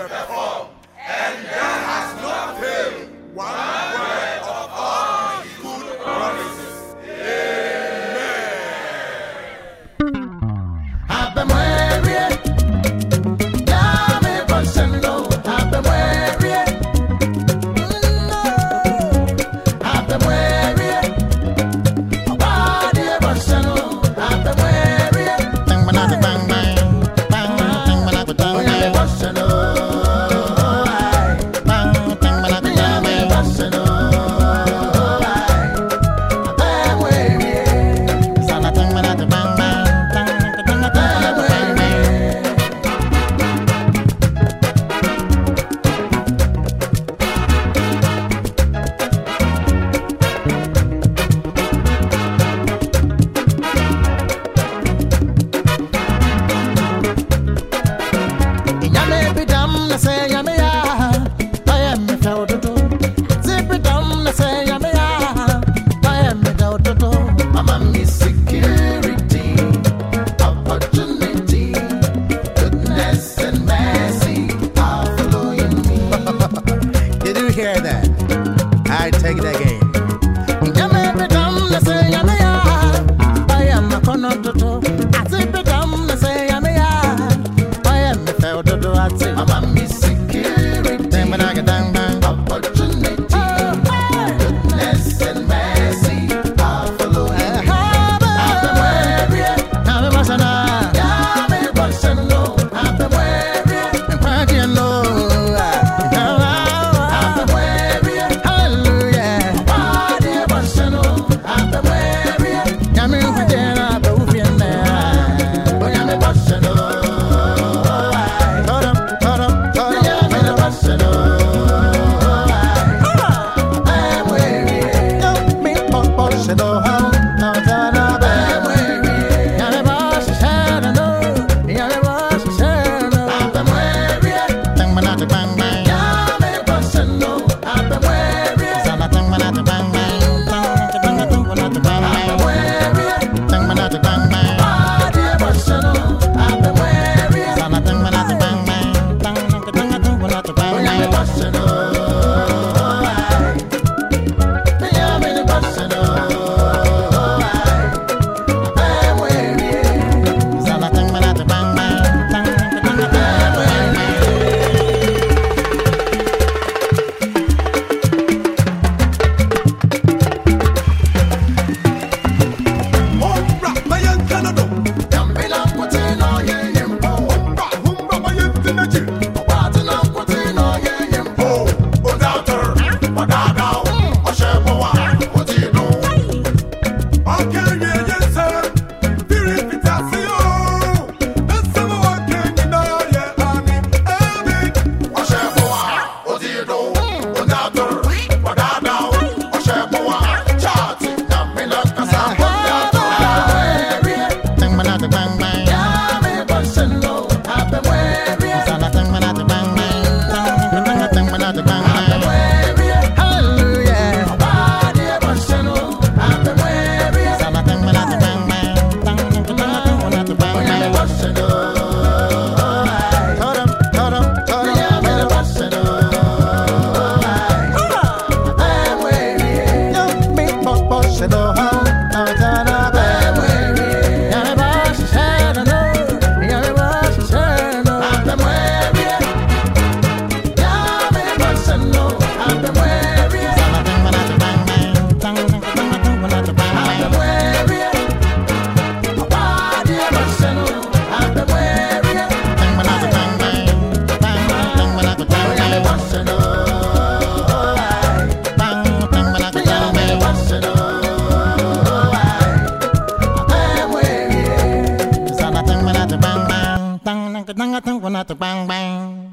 and that has not failed. party. Mama, miss. Bang tang bang bang